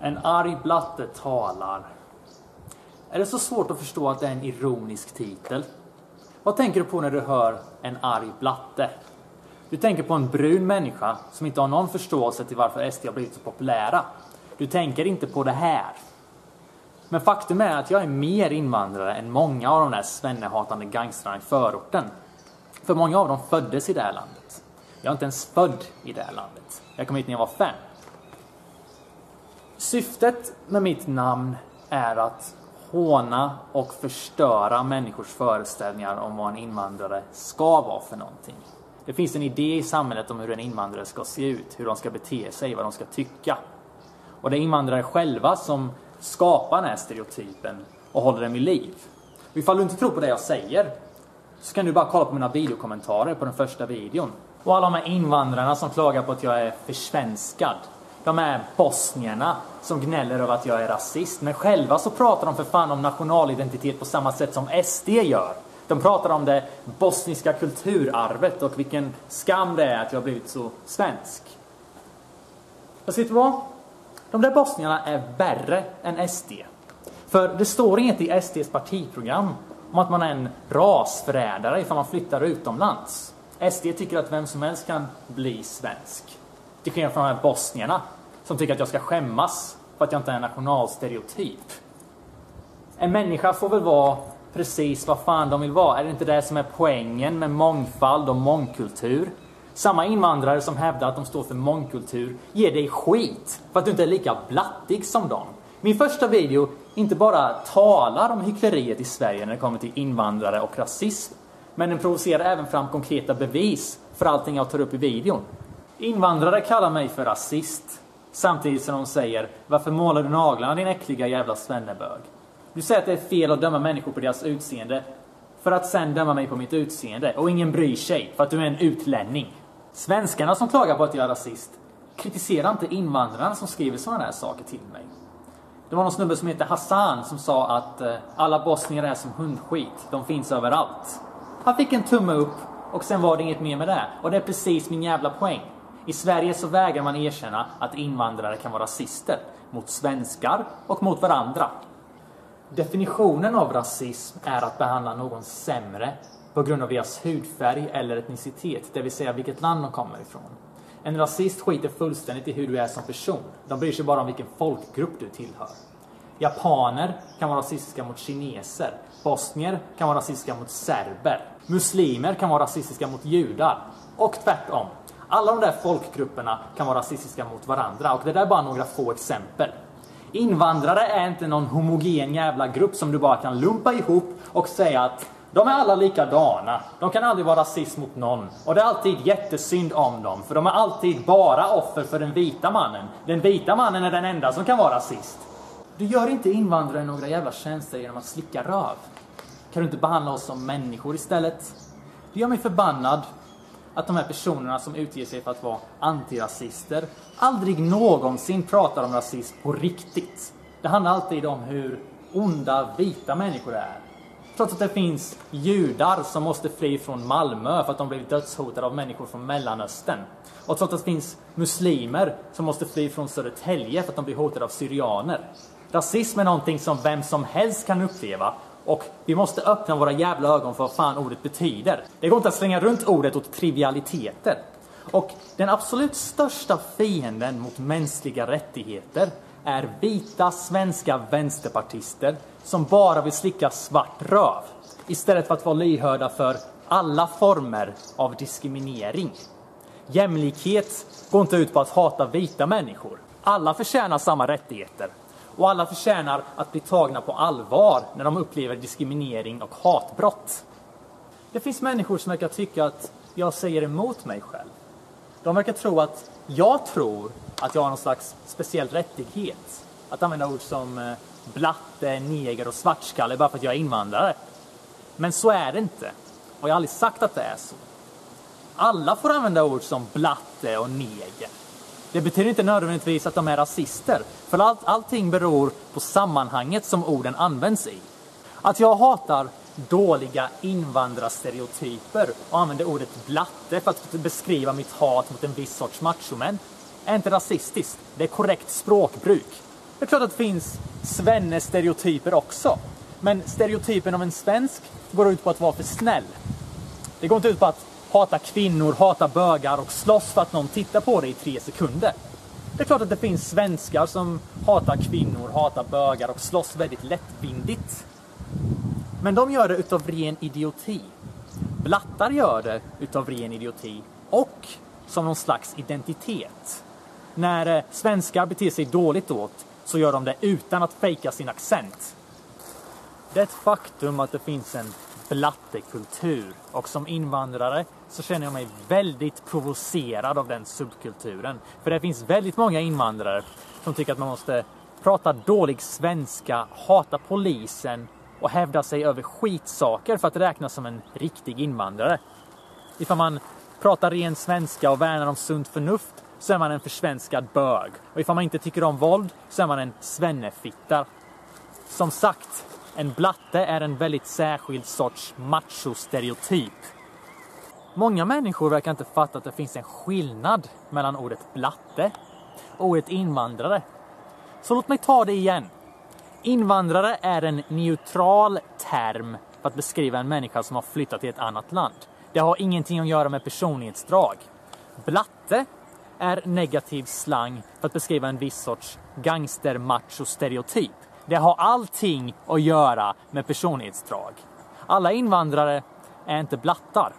En arg blatte talar. Är det så svårt att förstå att det är en ironisk titel? Vad tänker du på när du hör en arg blatte? Du tänker på en brun människa som inte har någon förståelse till varför SD har blivit så populära. Du tänker inte på det här. Men faktum är att jag är mer invandrare än många av de där svennehatande gangstrarna i förorten. För många av dem föddes i det här landet. Jag är inte ens född i det här landet. Jag kom hit när jag var fem. Syftet med mitt namn är att håna och förstöra människors föreställningar om vad en invandrare ska vara för någonting. Det finns en idé i samhället om hur en invandrare ska se ut, hur de ska bete sig, vad de ska tycka. Och det är invandrare själva som skapar den här stereotypen och håller den vid liv. Och ifall du inte tror på det jag säger så kan du bara kolla på mina videokommentarer på den första videon. Och alla de här invandrarna som klagar på att jag är försvenskad. De här bosnierna som gnäller över att jag är rasist. Men själva så pratar de för fan om nationalidentitet på samma sätt som SD gör. De pratar om det bosniska kulturarvet och vilken skam det är att jag har blivit så svensk. Fast vet du vad? De där bosnierna är värre än SD. För det står inget i SDs partiprogram om att man är en rasförrädare ifall man flyttar utomlands. SD tycker att vem som helst kan bli svensk. Till skillnad från de här bosnierna som tycker att jag ska skämmas för att jag inte är en nationalstereotyp. En människa får väl vara precis vad fan de vill vara. Är det inte det som är poängen med mångfald och mångkultur? Samma invandrare som hävdar att de står för mångkultur ger dig skit för att du inte är lika blattig som dem. Min första video inte bara talar om hyckleriet i Sverige när det kommer till invandrare och rasism, men den provocerar även fram konkreta bevis för allting jag tar upp i videon. Invandrare kallar mig för rasist, samtidigt som de säger “Varför målar du naglarna din äckliga jävla svennebög?” Du säger att det är fel att döma människor på deras utseende, för att sen döma mig på mitt utseende, och ingen bryr sig för att du är en utlänning. Svenskarna som klagar på att jag är rasist kritiserar inte invandrarna som skriver sådana här saker till mig. Det var någon snubbe som heter Hassan som sa att eh, alla bosnier är som hundskit, de finns överallt. Han fick en tumme upp och sen var det inget mer med det. Och det är precis min jävla poäng. I Sverige så vägrar man erkänna att invandrare kan vara rasister mot svenskar och mot varandra. Definitionen av rasism är att behandla någon sämre på grund av deras hudfärg eller etnicitet, det vill säga vilket land de kommer ifrån. En rasist skiter fullständigt i hur du är som person. De bryr sig bara om vilken folkgrupp du tillhör. Japaner kan vara rasistiska mot kineser. Bosnier kan vara rasistiska mot serber. Muslimer kan vara rasistiska mot judar. Och tvärtom. Alla de där folkgrupperna kan vara rasistiska mot varandra och det där är bara några få exempel. Invandrare är inte någon homogen jävla grupp som du bara kan lumpa ihop och säga att de är alla likadana. De kan aldrig vara rasist mot någon. Och det är alltid jättesynd om dem, för de är alltid bara offer för den vita mannen. Den vita mannen är den enda som kan vara rasist. Du gör inte invandrare några jävla tjänster genom att slicka röv. Kan du inte behandla oss som människor istället? Det gör mig förbannad att de här personerna som utger sig för att vara antirasister aldrig någonsin pratar om rasism på riktigt. Det handlar alltid om hur onda vita människor är. Trots att det finns judar som måste fly från Malmö för att de blivit dödshotade av människor från Mellanöstern. Och trots att det finns muslimer som måste fly från Södertälje för att de blir hotade av syrianer. Rasism är någonting som vem som helst kan uppleva och vi måste öppna våra jävla ögon för vad fan ordet betyder. Det går inte att slänga runt ordet åt trivialiteter. Och den absolut största fienden mot mänskliga rättigheter är vita svenska vänsterpartister som bara vill slicka svart röv istället för att vara lyhörda för alla former av diskriminering. Jämlikhet går inte ut på att hata vita människor. Alla förtjänar samma rättigheter och alla förtjänar att bli tagna på allvar när de upplever diskriminering och hatbrott. Det finns människor som verkar tycka att jag säger emot mig själv. De verkar tro att jag tror att jag har någon slags speciell rättighet att använda ord som eh, blatte, neger och svartskalle bara för att jag är invandrare. Men så är det inte. Och jag har aldrig sagt att det är så. Alla får använda ord som blatte och neger. Det betyder inte nödvändigtvis att de är rasister, för allt, allting beror på sammanhanget som orden används i. Att jag hatar dåliga invandrarstereotyper och använder ordet blatte för att beskriva mitt hat mot en viss sorts machomän är inte rasistiskt, det är korrekt språkbruk. Det är klart att det finns svenne-stereotyper också. Men stereotypen av en svensk går ut på att vara för snäll. Det går inte ut på att hata kvinnor, hata bögar och slåss för att någon tittar på dig i tre sekunder. Det är klart att det finns svenskar som hatar kvinnor, hatar bögar och slåss väldigt lättvindigt. Men de gör det utav ren idioti. Blattar gör det utav ren idioti och som någon slags identitet. När eh, svenskar beter sig dåligt åt så gör de det utan att fejka sin accent. Det är ett faktum att det finns en blattekultur och som invandrare så känner jag mig väldigt provocerad av den subkulturen. För det finns väldigt många invandrare som tycker att man måste prata dålig svenska, hata polisen och hävda sig över skitsaker för att räknas som en riktig invandrare. Ifall man pratar ren svenska och värnar om sunt förnuft så är man en försvenskad bög. Och ifall man inte tycker om våld så är man en svennefittar. Som sagt, en blatte är en väldigt särskild sorts machostereotyp. Många människor verkar inte fatta att det finns en skillnad mellan ordet blatte och ordet invandrare. Så låt mig ta det igen. Invandrare är en neutral term för att beskriva en människa som har flyttat till ett annat land. Det har ingenting att göra med personlighetsdrag. Blatte är negativ slang för att beskriva en viss sorts gangster-macho-stereotyp. Det har allting att göra med personlighetsdrag. Alla invandrare är inte blattar.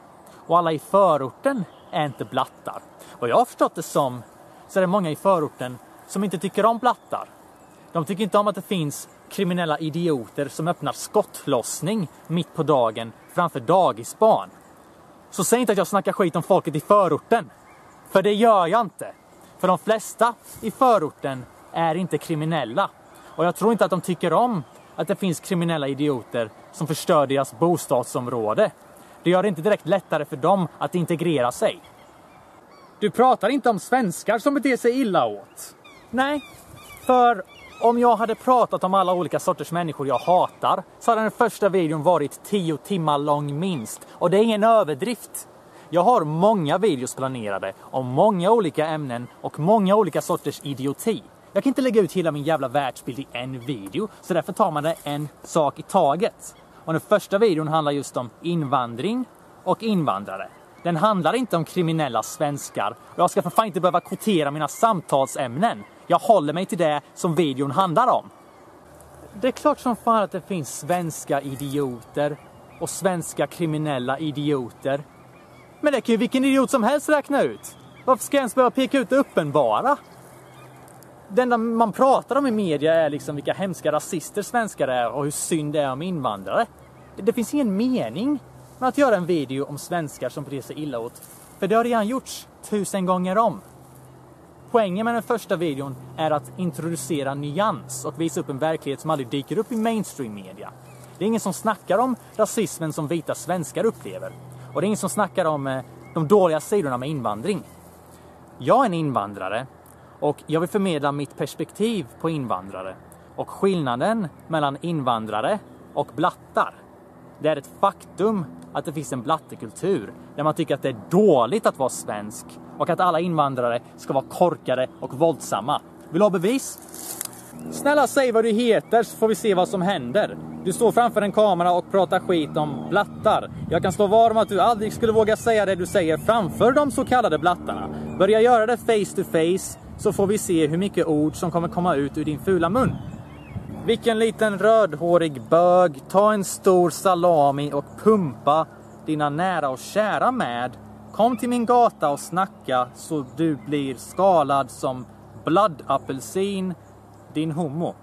Och alla i förorten är inte blattar. Vad jag har förstått det som så är det många i förorten som inte tycker om blattar. De tycker inte om att det finns kriminella idioter som öppnar skottlossning mitt på dagen framför dagisbarn. Så säg inte att jag snackar skit om folket i förorten. För det gör jag inte. För de flesta i förorten är inte kriminella. Och jag tror inte att de tycker om att det finns kriminella idioter som förstör deras bostadsområde. Det gör det inte direkt lättare för dem att integrera sig. Du pratar inte om svenskar som beter sig illa åt. Nej, för om jag hade pratat om alla olika sorters människor jag hatar så hade den första videon varit 10 timmar lång minst. Och det är ingen överdrift. Jag har många videos planerade om många olika ämnen och många olika sorters idioti. Jag kan inte lägga ut hela min jävla världsbild i en video, så därför tar man det en sak i taget. Och den första videon handlar just om invandring och invandrare. Den handlar inte om kriminella svenskar och jag ska för fan inte behöva kvotera mina samtalsämnen. Jag håller mig till det som videon handlar om. Det är klart som fan att det finns svenska idioter och svenska kriminella idioter. Men det kan ju vilken idiot som helst räkna ut. Varför ska jag ens behöva peka ut det uppenbara? Det enda man pratar om i media är liksom vilka hemska rasister svenskar är och hur synd det är om invandrare. Det finns ingen mening med att göra en video om svenskar som beter sig illa åt. För det har redan gjorts tusen gånger om. Poängen med den första videon är att introducera nyans och visa upp en verklighet som aldrig dyker upp i mainstream media. Det är ingen som snackar om rasismen som vita svenskar upplever. Och det är ingen som snackar om eh, de dåliga sidorna med invandring. Jag är en invandrare och jag vill förmedla mitt perspektiv på invandrare. Och skillnaden mellan invandrare och blattar. Det är ett faktum att det finns en blattekultur där man tycker att det är dåligt att vara svensk och att alla invandrare ska vara korkade och våldsamma. Vill du ha bevis? Snälla säg vad du heter så får vi se vad som händer. Du står framför en kamera och pratar skit om blattar. Jag kan slå vad om att du aldrig skulle våga säga det du säger framför de så kallade blattarna. Börja göra det face to face så får vi se hur mycket ord som kommer komma ut ur din fula mun. Vilken liten rödhårig bög, ta en stor salami och pumpa dina nära och kära med. Kom till min gata och snacka så du blir skalad som bloodapelsin, din homo.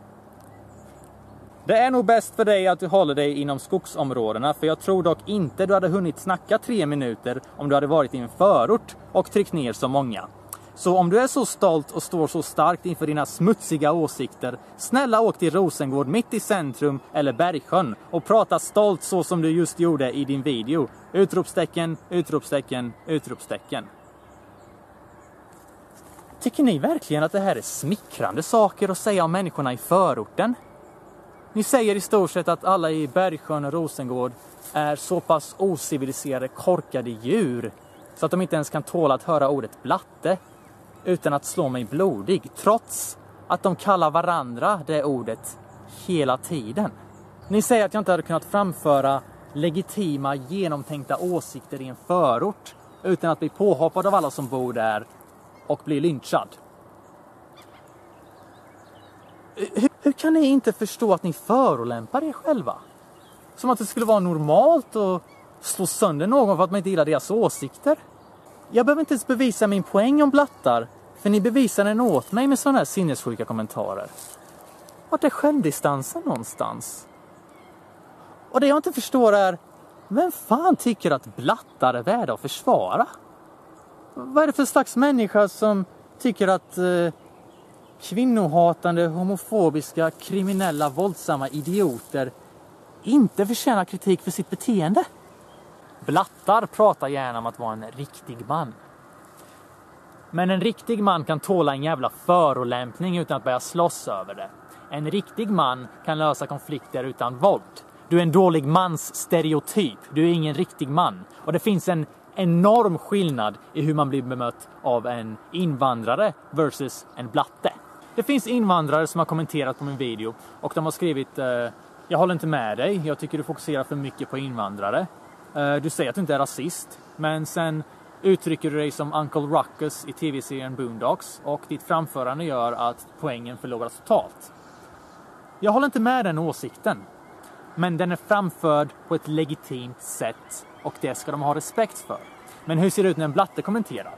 Det är nog bäst för dig att du håller dig inom skogsområdena för jag tror dock inte du hade hunnit snacka tre minuter om du hade varit i en förort och tryckt ner så många. Så om du är så stolt och står så starkt inför dina smutsiga åsikter, snälla åk till Rosengård mitt i centrum eller Bergsjön och prata stolt så som du just gjorde i din video. Utropstecken, utropstecken, utropstecken. Tycker ni verkligen att det här är smickrande saker att säga om människorna i förorten? Ni säger i stort sett att alla i Bergsjön och Rosengård är så pass ociviliserade, korkade djur så att de inte ens kan tåla att höra ordet blatte utan att slå mig blodig trots att de kallar varandra det ordet hela tiden. Ni säger att jag inte hade kunnat framföra legitima, genomtänkta åsikter i en förort utan att bli påhoppad av alla som bor där och bli lynchad. Hur, hur kan ni inte förstå att ni förolämpar er själva? Som att det skulle vara normalt att slå sönder någon för att man inte gillar deras åsikter. Jag behöver inte ens bevisa min poäng om blattar, för ni bevisar den åt mig med sådana här sinnessjuka kommentarer. Vart är självdistansen någonstans? Och det jag inte förstår är, vem fan tycker att blattar är värda att försvara? Vad är det för slags människa som tycker att eh, kvinnohatande, homofobiska, kriminella, våldsamma idioter inte förtjänar kritik för sitt beteende? Blattar pratar gärna om att vara en riktig man. Men en riktig man kan tåla en jävla förolämpning utan att börja slåss över det. En riktig man kan lösa konflikter utan våld. Du är en dålig mans stereotyp. Du är ingen riktig man. Och det finns en enorm skillnad i hur man blir bemött av en invandrare versus en blatte. Det finns invandrare som har kommenterat på min video och de har skrivit eh, Jag håller inte med dig. Jag tycker du fokuserar för mycket på invandrare. Eh, du säger att du inte är rasist, men sen uttrycker du dig som Uncle Ruckus i tv-serien Boondocks och ditt framförande gör att poängen förloras totalt. Jag håller inte med den åsikten. Men den är framförd på ett legitimt sätt och det ska de ha respekt för. Men hur ser det ut när en blatte kommenterar?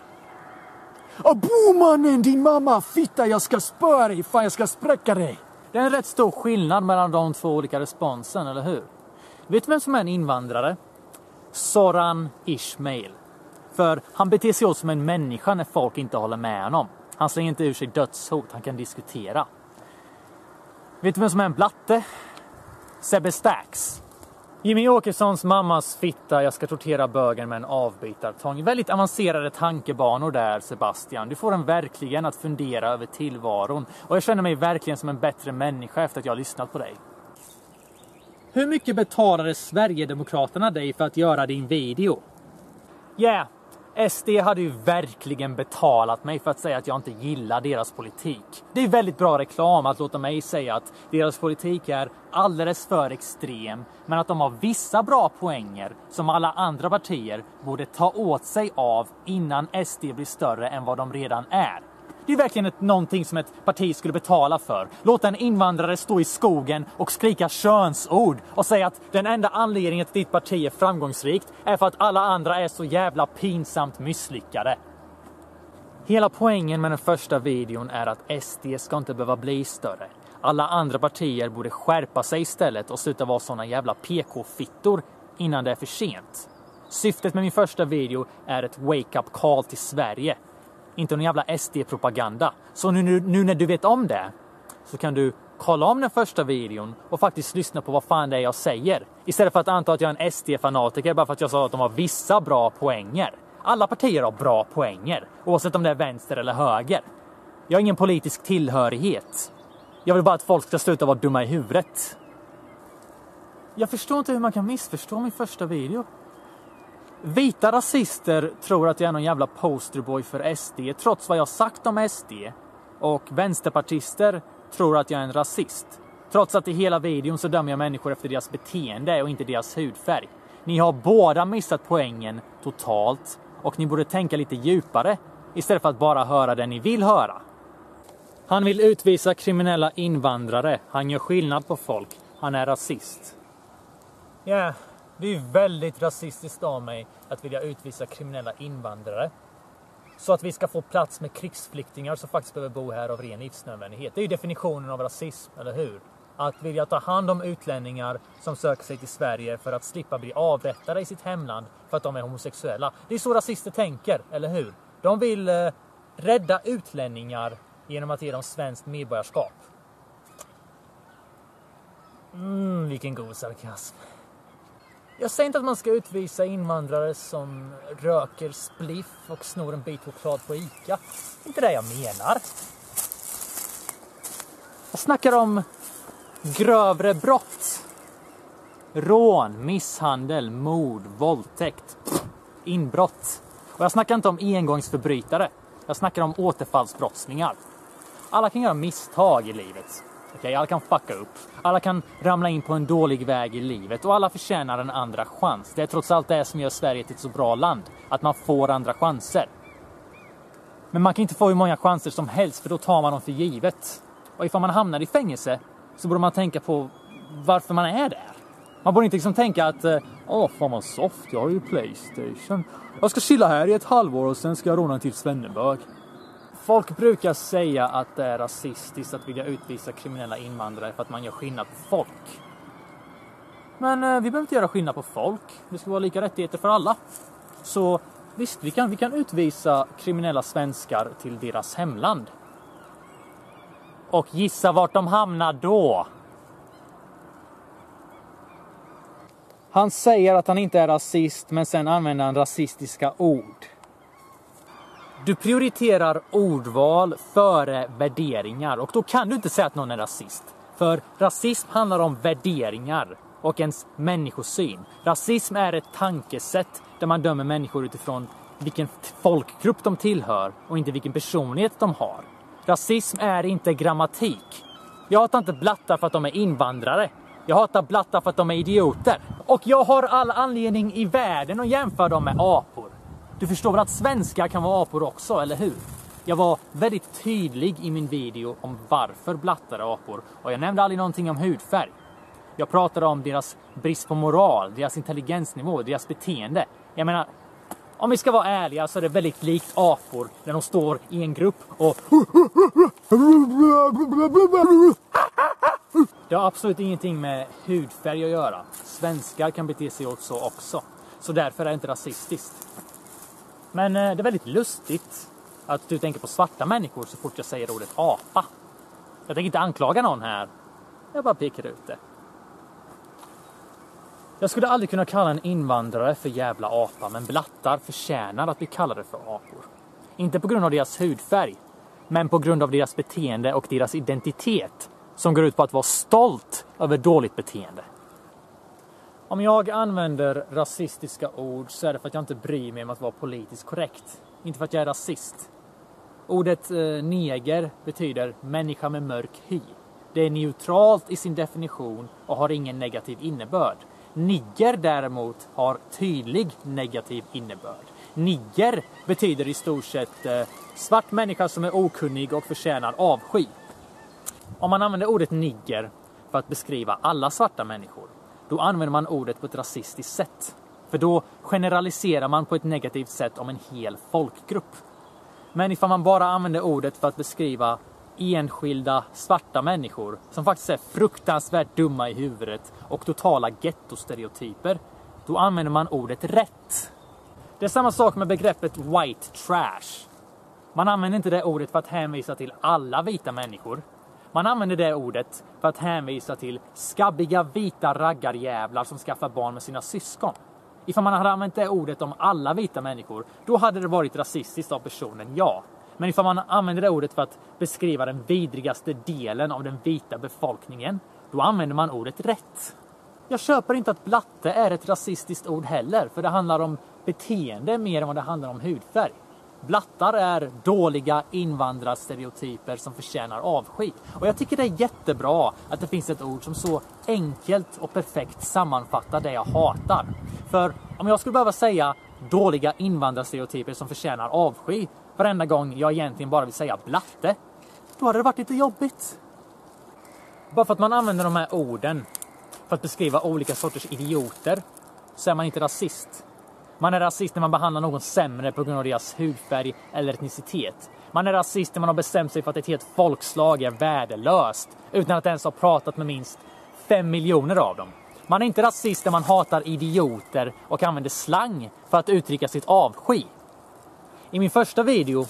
Bomannen din mamma, fitta jag ska spöa dig, fan jag ska spräcka dig. Det är en rätt stor skillnad mellan de två olika responsen, eller hur? Vet du vem som är en invandrare? Soran Ismail. För han beter sig åt som en människa när folk inte håller med honom. Han slänger inte ur sig dödshot, han kan diskutera. Vet du vem som är en blatte? Sebbe Stax. Jimmy Åkessons mammas fitta, jag ska tortera bögen med en avbytartång. Väldigt avancerade tankebanor där Sebastian. Du får en verkligen att fundera över tillvaron. Och jag känner mig verkligen som en bättre människa efter att jag har lyssnat på dig. Hur mycket betalade Sverigedemokraterna dig för att göra din video? Ja, yeah, SD hade ju verkligen betalat mig för att säga att jag inte gillar deras politik. Det är väldigt bra reklam att låta mig säga att deras politik är alldeles för extrem, men att de har vissa bra poänger som alla andra partier borde ta åt sig av innan SD blir större än vad de redan är. Det är verkligen ett, någonting som ett parti skulle betala för. Låta en invandrare stå i skogen och skrika könsord och säga att den enda anledningen till att ditt parti är framgångsrikt är för att alla andra är så jävla pinsamt misslyckade. Hela poängen med den första videon är att SD ska inte behöva bli större. Alla andra partier borde skärpa sig istället och sluta vara såna jävla PK-fittor innan det är för sent. Syftet med min första video är ett wake-up call till Sverige inte någon jävla SD-propaganda. Så nu, nu, nu när du vet om det så kan du kolla om den första videon och faktiskt lyssna på vad fan det är jag säger. Istället för att anta att jag är en SD-fanatiker bara för att jag sa att de har vissa bra poänger. Alla partier har bra poänger, oavsett om det är vänster eller höger. Jag har ingen politisk tillhörighet. Jag vill bara att folk ska sluta vara dumma i huvudet. Jag förstår inte hur man kan missförstå min första video. Vita rasister tror att jag är någon jävla posterboy för SD trots vad jag sagt om SD. Och vänsterpartister tror att jag är en rasist. Trots att i hela videon så dömer jag människor efter deras beteende och inte deras hudfärg. Ni har båda missat poängen totalt och ni borde tänka lite djupare istället för att bara höra det ni vill höra. Han vill utvisa kriminella invandrare. Han gör skillnad på folk. Han är rasist. Ja, yeah. Det är väldigt rasistiskt av mig att vilja utvisa kriminella invandrare. Så att vi ska få plats med krigsflyktingar som faktiskt behöver bo här av ren livsnödvändighet. Det är ju definitionen av rasism, eller hur? Att vilja ta hand om utlänningar som söker sig till Sverige för att slippa bli avrättade i sitt hemland för att de är homosexuella. Det är så rasister tänker, eller hur? De vill eh, rädda utlänningar genom att ge dem svenskt medborgarskap. Mm, vilken god sarkasm. Jag säger inte att man ska utvisa invandrare som röker spliff och snor en bit choklad på ICA. Det är Inte det jag menar. Jag snackar om grövre brott. Rån, misshandel, mord, våldtäkt, inbrott. Och jag snackar inte om engångsförbrytare. Jag snackar om återfallsbrottslingar. Alla kan göra misstag i livet. Okej, alla kan fucka upp. Alla kan ramla in på en dålig väg i livet och alla förtjänar en andra chans. Det är trots allt det som gör Sverige till ett så bra land. Att man får andra chanser. Men man kan inte få hur många chanser som helst för då tar man dem för givet. Och ifall man hamnar i fängelse så borde man tänka på varför man är där. Man borde inte liksom tänka att eh, åh fan vad soft, jag har ju Playstation. Jag ska chilla här i ett halvår och sen ska jag råna till svennebög. Folk brukar säga att det är rasistiskt att vilja utvisa kriminella invandrare för att man gör skillnad på folk. Men eh, vi behöver inte göra skillnad på folk. Det ska vara lika rättigheter för alla. Så visst, vi kan, vi kan utvisa kriminella svenskar till deras hemland. Och gissa vart de hamnar då? Han säger att han inte är rasist, men sen använder han rasistiska ord. Du prioriterar ordval före värderingar och då kan du inte säga att någon är rasist. För rasism handlar om värderingar och ens människosyn. Rasism är ett tankesätt där man dömer människor utifrån vilken folkgrupp de tillhör och inte vilken personlighet de har. Rasism är inte grammatik. Jag hatar inte blattar för att de är invandrare. Jag hatar blattar för att de är idioter. Och jag har all anledning i världen att jämföra dem med apor. Du förstår väl att svenskar kan vara apor också, eller hur? Jag var väldigt tydlig i min video om varför blattar är apor och jag nämnde aldrig någonting om hudfärg. Jag pratade om deras brist på moral, deras intelligensnivå, deras beteende. Jag menar, om vi ska vara ärliga så är det väldigt likt apor när de står i en grupp och Det har absolut ingenting med hudfärg att göra. Svenskar kan bete sig åt så också. Så därför är det inte rasistiskt. Men eh, det är väldigt lustigt att du tänker på svarta människor så fort jag säger ordet apa. Jag tänker inte anklaga någon här. Jag bara pekar ut det. Jag skulle aldrig kunna kalla en invandrare för jävla apa, men blattar förtjänar att bli kallade för apor. Inte på grund av deras hudfärg, men på grund av deras beteende och deras identitet som går ut på att vara stolt över dåligt beteende. Om jag använder rasistiska ord så är det för att jag inte bryr mig om att vara politiskt korrekt. Inte för att jag är rasist. Ordet eh, neger betyder människa med mörk hy. Det är neutralt i sin definition och har ingen negativ innebörd. Nigger däremot har tydlig negativ innebörd. Nigger betyder i stort sett eh, svart människa som är okunnig och förtjänar avsky. Om man använder ordet nigger för att beskriva alla svarta människor, då använder man ordet på ett rasistiskt sätt. För då generaliserar man på ett negativt sätt om en hel folkgrupp. Men ifall man bara använder ordet för att beskriva enskilda svarta människor som faktiskt är fruktansvärt dumma i huvudet och totala gettostereotyper, då använder man ordet rätt. Det är samma sak med begreppet white trash. Man använder inte det ordet för att hänvisa till alla vita människor. Man använder det ordet för att hänvisa till skabbiga vita raggarjävlar som skaffar barn med sina syskon. Ifall man hade använt det ordet om alla vita människor, då hade det varit rasistiskt av personen, ja. Men ifall man använder det ordet för att beskriva den vidrigaste delen av den vita befolkningen, då använder man ordet rätt. Jag köper inte att blatte är ett rasistiskt ord heller, för det handlar om beteende mer än vad det handlar om hudfärg. Blattar är dåliga invandrarstereotyper som förtjänar avsky. Och jag tycker det är jättebra att det finns ett ord som så enkelt och perfekt sammanfattar det jag hatar. För om jag skulle behöva säga dåliga invandrarstereotyper som förtjänar avsky varenda gång jag egentligen bara vill säga blatte, då hade det varit lite jobbigt. Bara för att man använder de här orden för att beskriva olika sorters idioter så är man inte rasist. Man är rasist när man behandlar någon sämre på grund av deras hudfärg eller etnicitet. Man är rasist när man har bestämt sig för att ett helt folkslag är värdelöst utan att ens ha pratat med minst fem miljoner av dem. Man är inte rasist när man hatar idioter och använder slang för att uttrycka sitt avsky. I min första video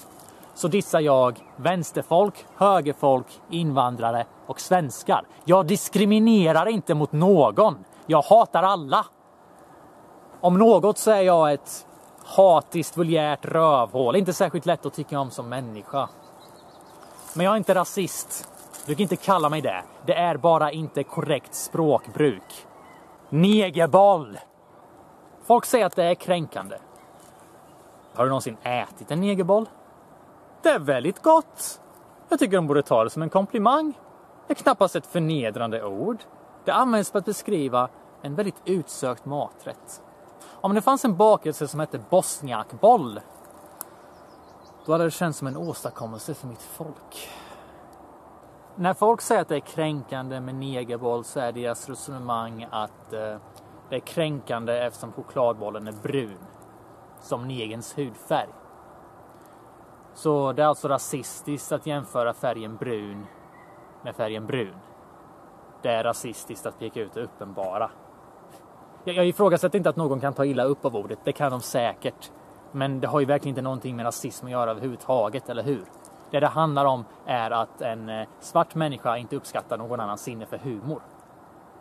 så dissar jag vänsterfolk, högerfolk, invandrare och svenskar. Jag diskriminerar inte mot någon. Jag hatar alla. Om något så är jag ett hatiskt, vulgärt rövhål. Inte särskilt lätt att tycka om som människa. Men jag är inte rasist. Du kan inte kalla mig det. Det är bara inte korrekt språkbruk. Negerboll! Folk säger att det är kränkande. Har du någonsin ätit en negerboll? Det är väldigt gott. Jag tycker de borde ta det som en komplimang. Det är knappast ett förnedrande ord. Det används för att beskriva en väldigt utsökt maträtt. Om det fanns en bakelse som hette bosniakboll, då hade det känts som en åstadkommelse för mitt folk. När folk säger att det är kränkande med negerboll så är deras resonemang att eh, det är kränkande eftersom chokladbollen är brun. Som negens hudfärg. Så det är alltså rasistiskt att jämföra färgen brun med färgen brun. Det är rasistiskt att peka ut det uppenbara. Jag, jag ifrågasätter inte att någon kan ta illa upp av ordet, det kan de säkert. Men det har ju verkligen inte någonting med rasism att göra överhuvudtaget, eller hur? Det det handlar om är att en eh, svart människa inte uppskattar någon annans sinne för humor.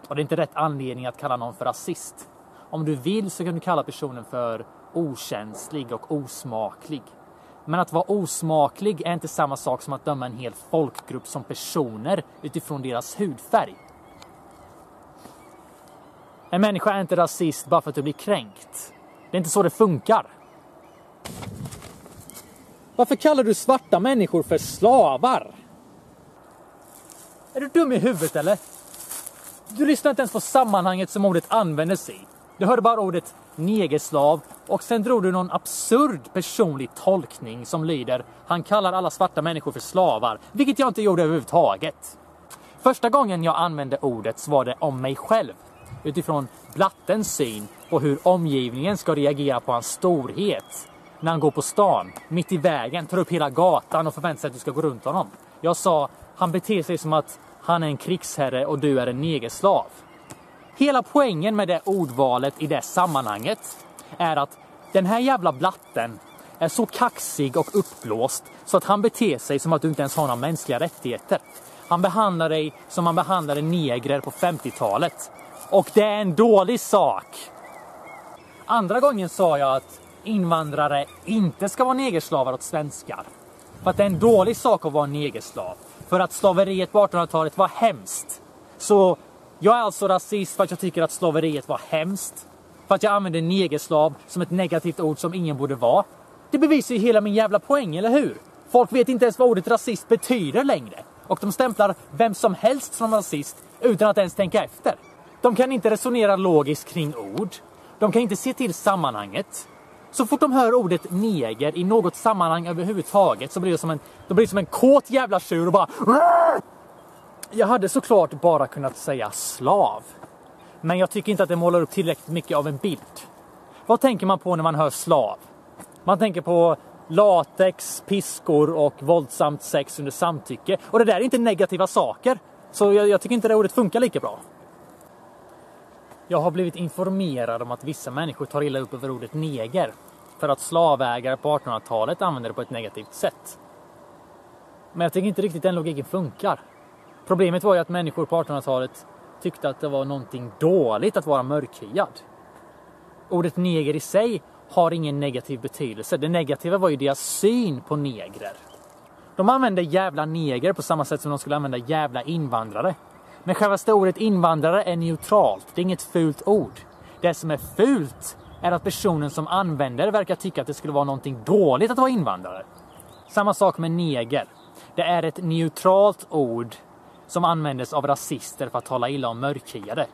Och det är inte rätt anledning att kalla någon för rasist. Om du vill så kan du kalla personen för okänslig och osmaklig. Men att vara osmaklig är inte samma sak som att döma en hel folkgrupp som personer utifrån deras hudfärg. En människa är inte rasist bara för att du blir kränkt. Det är inte så det funkar. Varför kallar du svarta människor för slavar? Är du dum i huvudet eller? Du lyssnar inte ens på sammanhanget som ordet användes i. Du hörde bara ordet negerslav och sen drog du någon absurd personlig tolkning som lyder Han kallar alla svarta människor för slavar, vilket jag inte gjorde överhuvudtaget. Första gången jag använde ordet så var det om mig själv utifrån Blattens syn på hur omgivningen ska reagera på hans storhet. När han går på stan, mitt i vägen, tar upp hela gatan och förväntar sig att du ska gå runt honom. Jag sa, han beter sig som att han är en krigsherre och du är en negerslav. Hela poängen med det ordvalet i det sammanhanget är att den här jävla blatten är så kaxig och uppblåst så att han beter sig som att du inte ens har några mänskliga rättigheter. Han behandlar dig som man behandlade negrer på 50-talet. Och det är en dålig sak. Andra gången sa jag att invandrare inte ska vara negerslavar åt svenskar. För att det är en dålig sak att vara negerslav. För att slaveriet på 1800-talet var hemskt. Så jag är alltså rasist för att jag tycker att slaveriet var hemskt. För att jag använder negerslav som ett negativt ord som ingen borde vara. Det bevisar ju hela min jävla poäng, eller hur? Folk vet inte ens vad ordet rasist betyder längre. Och de stämplar vem som helst som rasist utan att ens tänka efter. De kan inte resonera logiskt kring ord. De kan inte se till sammanhanget. Så fort de hör ordet neger i något sammanhang överhuvudtaget så blir det som en, de blir som en kåt jävla tjur och bara Jag hade såklart bara kunnat säga slav. Men jag tycker inte att det målar upp tillräckligt mycket av en bild. Vad tänker man på när man hör slav? Man tänker på latex, piskor och våldsamt sex under samtycke. Och det där är inte negativa saker. Så jag, jag tycker inte det ordet funkar lika bra. Jag har blivit informerad om att vissa människor tar illa upp över ordet neger för att slavägare på 1800-talet använde det på ett negativt sätt. Men jag tycker inte riktigt den logiken funkar. Problemet var ju att människor på 1800-talet tyckte att det var någonting dåligt att vara mörkhyad. Ordet neger i sig har ingen negativ betydelse. Det negativa var ju deras syn på negrer. De använde jävla neger på samma sätt som de skulle använda jävla invandrare. Men självaste ordet invandrare är neutralt. Det är inget fult ord. Det som är fult är att personen som använder det verkar tycka att det skulle vara någonting dåligt att vara invandrare. Samma sak med neger. Det är ett neutralt ord som användes av rasister för att tala illa om mörkhyade.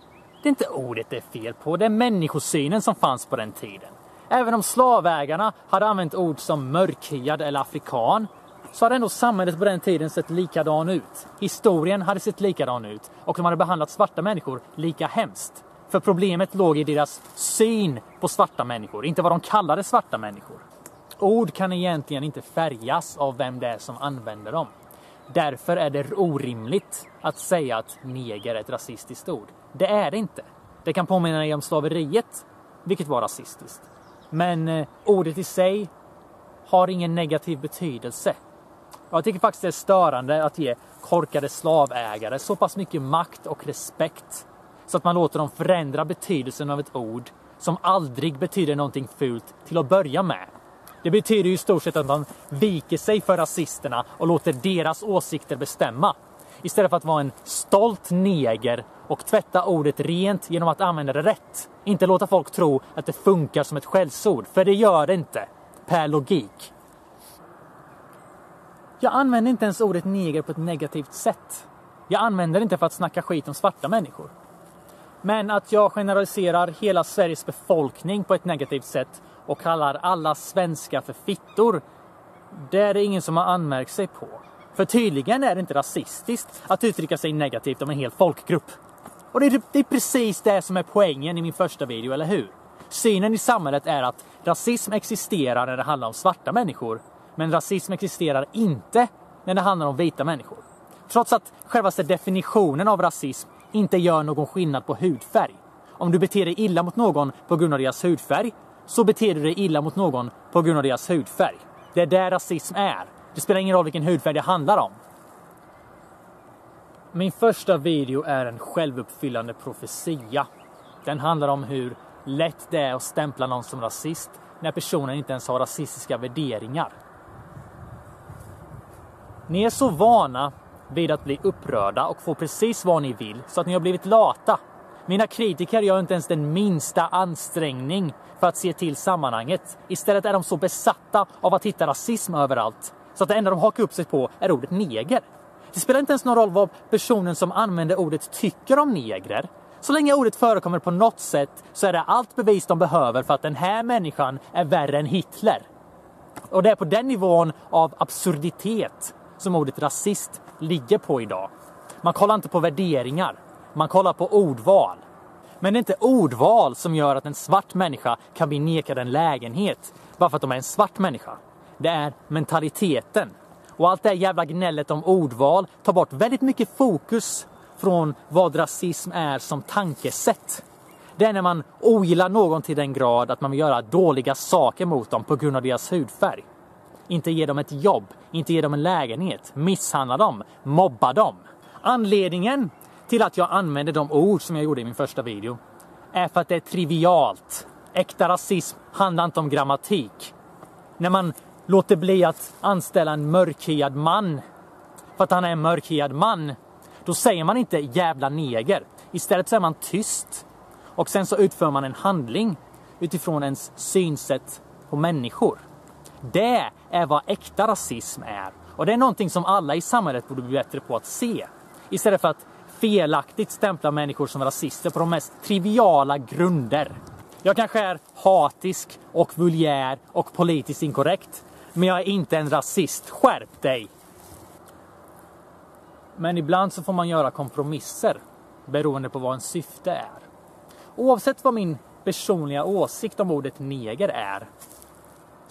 Det är inte ordet det är fel på, det är människosynen som fanns på den tiden. Även om slavägarna hade använt ord som mörkhyad eller afrikan så hade ändå samhället på den tiden sett likadan ut. Historien hade sett likadan ut och de hade behandlat svarta människor lika hemskt. För problemet låg i deras syn på svarta människor, inte vad de kallade svarta människor. Ord kan egentligen inte färgas av vem det är som använder dem. Därför är det orimligt att säga att neger är ett rasistiskt ord. Det är det inte. Det kan påminna dig om slaveriet, vilket var rasistiskt. Men eh, ordet i sig har ingen negativ betydelse. Jag tycker faktiskt det är störande att ge korkade slavägare så pass mycket makt och respekt så att man låter dem förändra betydelsen av ett ord som aldrig betyder någonting fult till att börja med. Det betyder ju i stort sett att man viker sig för rasisterna och låter deras åsikter bestämma. Istället för att vara en stolt neger och tvätta ordet rent genom att använda det rätt. Inte låta folk tro att det funkar som ett skällsord, för det gör det inte. Per logik. Jag använder inte ens ordet neger på ett negativt sätt. Jag använder det inte för att snacka skit om svarta människor. Men att jag generaliserar hela Sveriges befolkning på ett negativt sätt och kallar alla svenskar för fittor, det är det ingen som har anmärkt sig på. För tydligen är det inte rasistiskt att uttrycka sig negativt om en hel folkgrupp. Och det är, det är precis det som är poängen i min första video, eller hur? Synen i samhället är att rasism existerar när det handlar om svarta människor, men rasism existerar inte när det handlar om vita människor. Trots att självaste definitionen av rasism inte gör någon skillnad på hudfärg. Om du beter dig illa mot någon på grund av deras hudfärg, så beter du dig illa mot någon på grund av deras hudfärg. Det är där rasism är. Det spelar ingen roll vilken hudfärg det handlar om. Min första video är en självuppfyllande profetia. Den handlar om hur lätt det är att stämpla någon som rasist när personen inte ens har rasistiska värderingar. Ni är så vana vid att bli upprörda och få precis vad ni vill så att ni har blivit lata. Mina kritiker gör inte ens den minsta ansträngning för att se till sammanhanget. Istället är de så besatta av att hitta rasism överallt så att det enda de hakar upp sig på är ordet neger. Det spelar inte ens någon roll vad personen som använder ordet tycker om negrer. Så länge ordet förekommer på något sätt så är det allt bevis de behöver för att den här människan är värre än Hitler. Och det är på den nivån av absurditet som ordet rasist ligger på idag. Man kollar inte på värderingar, man kollar på ordval. Men det är inte ordval som gör att en svart människa kan bli nekad en lägenhet bara för att de är en svart människa. Det är mentaliteten. Och allt det här jävla gnället om ordval tar bort väldigt mycket fokus från vad rasism är som tankesätt. Det är när man ogillar någon till den grad att man vill göra dåliga saker mot dem på grund av deras hudfärg. Inte ge dem ett jobb, inte ge dem en lägenhet, misshandla dem, mobba dem. Anledningen till att jag använder de ord som jag gjorde i min första video är för att det är trivialt. Äkta rasism handlar inte om grammatik. När man låter bli att anställa en mörkhyad man för att han är en mörkhyad man, då säger man inte jävla neger. Istället så är man tyst. Och sen så utför man en handling utifrån ens synsätt på människor. Det är vad äkta rasism är. Och det är någonting som alla i samhället borde bli bättre på att se. Istället för att felaktigt stämpla människor som rasister på de mest triviala grunder. Jag kanske är hatisk och vulgär och politiskt inkorrekt. Men jag är inte en rasist. Skärp dig! Men ibland så får man göra kompromisser beroende på vad ens syfte är. Oavsett vad min personliga åsikt om ordet neger är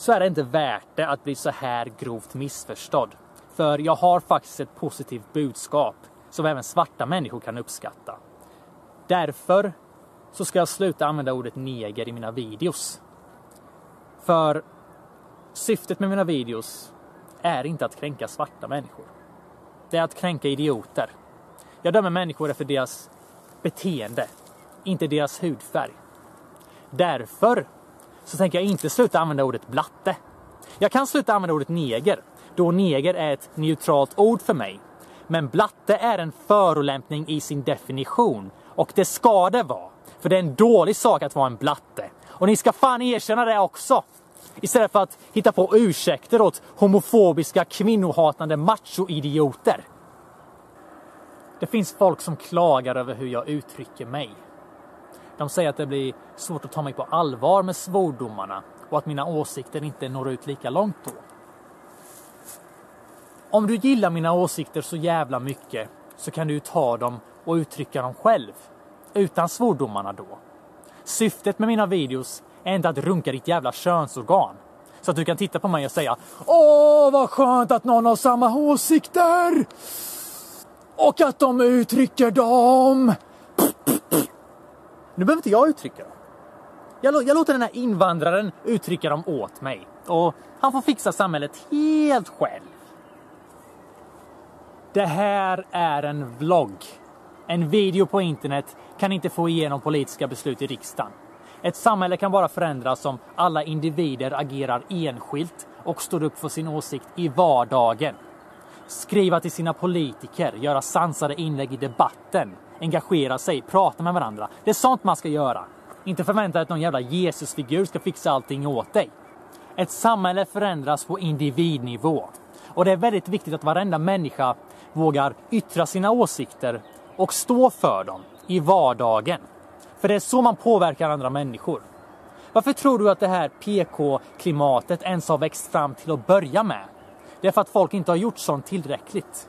så är det inte värt det att bli så här grovt missförstådd. För jag har faktiskt ett positivt budskap som även svarta människor kan uppskatta. Därför så ska jag sluta använda ordet neger i mina videos. För syftet med mina videos är inte att kränka svarta människor. Det är att kränka idioter. Jag dömer människor efter deras beteende, inte deras hudfärg. Därför så tänker jag inte sluta använda ordet blatte. Jag kan sluta använda ordet neger, då neger är ett neutralt ord för mig. Men blatte är en förolämpning i sin definition och det ska det vara. För det är en dålig sak att vara en blatte. Och ni ska fan erkänna det också. Istället för att hitta på ursäkter åt homofobiska kvinnohatande machoidioter. Det finns folk som klagar över hur jag uttrycker mig. De säger att det blir svårt att ta mig på allvar med svordomarna och att mina åsikter inte når ut lika långt då. Om du gillar mina åsikter så jävla mycket så kan du ta dem och uttrycka dem själv. Utan svordomarna då. Syftet med mina videos är inte att runka ditt jävla könsorgan. Så att du kan titta på mig och säga Åh, vad skönt att någon har samma åsikter! Och att de uttrycker dem! Nu behöver inte jag uttrycka dem. Jag, jag låter den här invandraren uttrycka dem åt mig. Och han får fixa samhället helt själv. Det här är en vlogg. En video på internet kan inte få igenom politiska beslut i riksdagen. Ett samhälle kan bara förändras om alla individer agerar enskilt och står upp för sin åsikt i vardagen. Skriva till sina politiker, göra sansade inlägg i debatten, engagera sig, prata med varandra. Det är sånt man ska göra. Inte förvänta dig att någon jävla Jesusfigur ska fixa allting åt dig. Ett samhälle förändras på individnivå. Och det är väldigt viktigt att varenda människa vågar yttra sina åsikter och stå för dem i vardagen. För det är så man påverkar andra människor. Varför tror du att det här PK-klimatet ens har växt fram till att börja med? Det är för att folk inte har gjort sånt tillräckligt.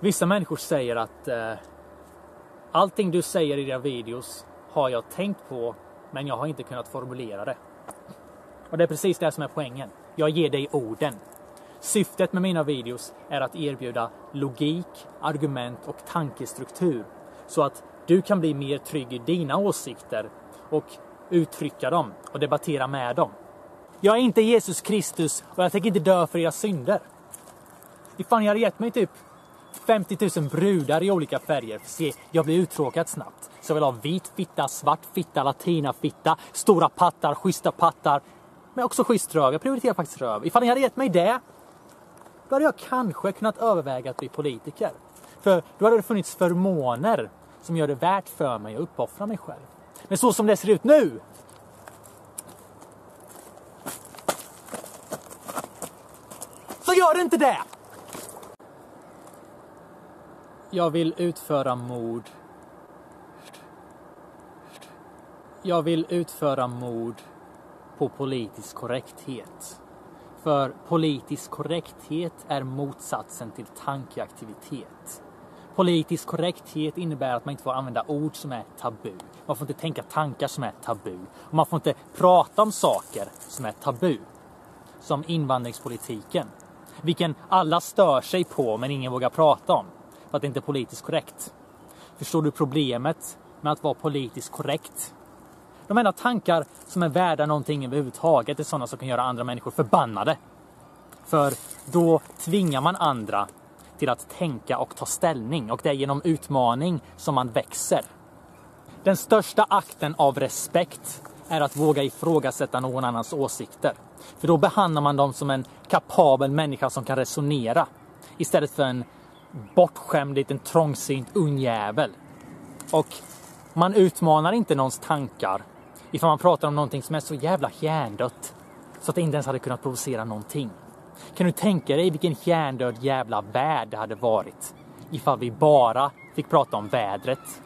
Vissa människor säger att eh, allting du säger i dina videos har jag tänkt på, men jag har inte kunnat formulera det. Och det är precis det som är poängen. Jag ger dig orden. Syftet med mina videos är att erbjuda logik, argument och tankestruktur så att du kan bli mer trygg i dina åsikter och uttrycka dem och debattera med dem. Jag är inte Jesus Kristus och jag tänker inte dö för era synder. Ifall ni hade gett mig typ 50 000 brudar i olika färger, för se, jag blir uttråkad snabbt. Så jag vill ha vit fitta, svart fitta, latinafitta, stora pattar, schyssta pattar. Men också schysst röv. Jag prioriterar faktiskt röv. Ifall ni hade gett mig det, då hade jag kanske kunnat överväga att bli politiker. För då hade det funnits förmåner som gör det värt för mig att uppoffra mig själv. Men så som det ser ut nu gör inte det! Jag vill utföra mord. Jag vill utföra mord på politisk korrekthet. För politisk korrekthet är motsatsen till tankeaktivitet. Politisk korrekthet innebär att man inte får använda ord som är tabu. Man får inte tänka tankar som är tabu. Och man får inte prata om saker som är tabu. Som invandringspolitiken. Vilken alla stör sig på men ingen vågar prata om. För att det inte är politiskt korrekt. Förstår du problemet med att vara politiskt korrekt? De enda tankar som är värda någonting överhuvudtaget är sådana som kan göra andra människor förbannade. För då tvingar man andra till att tänka och ta ställning och det är genom utmaning som man växer. Den största akten av respekt är att våga ifrågasätta någon annans åsikter. För då behandlar man dem som en kapabel människa som kan resonera istället för en bortskämd liten trångsynt ungjävel. Och man utmanar inte någons tankar ifall man pratar om någonting som är så jävla hjärndött så att det inte ens hade kunnat provocera någonting. Kan du tänka dig vilken hjärndöd jävla värld det hade varit ifall vi bara fick prata om vädret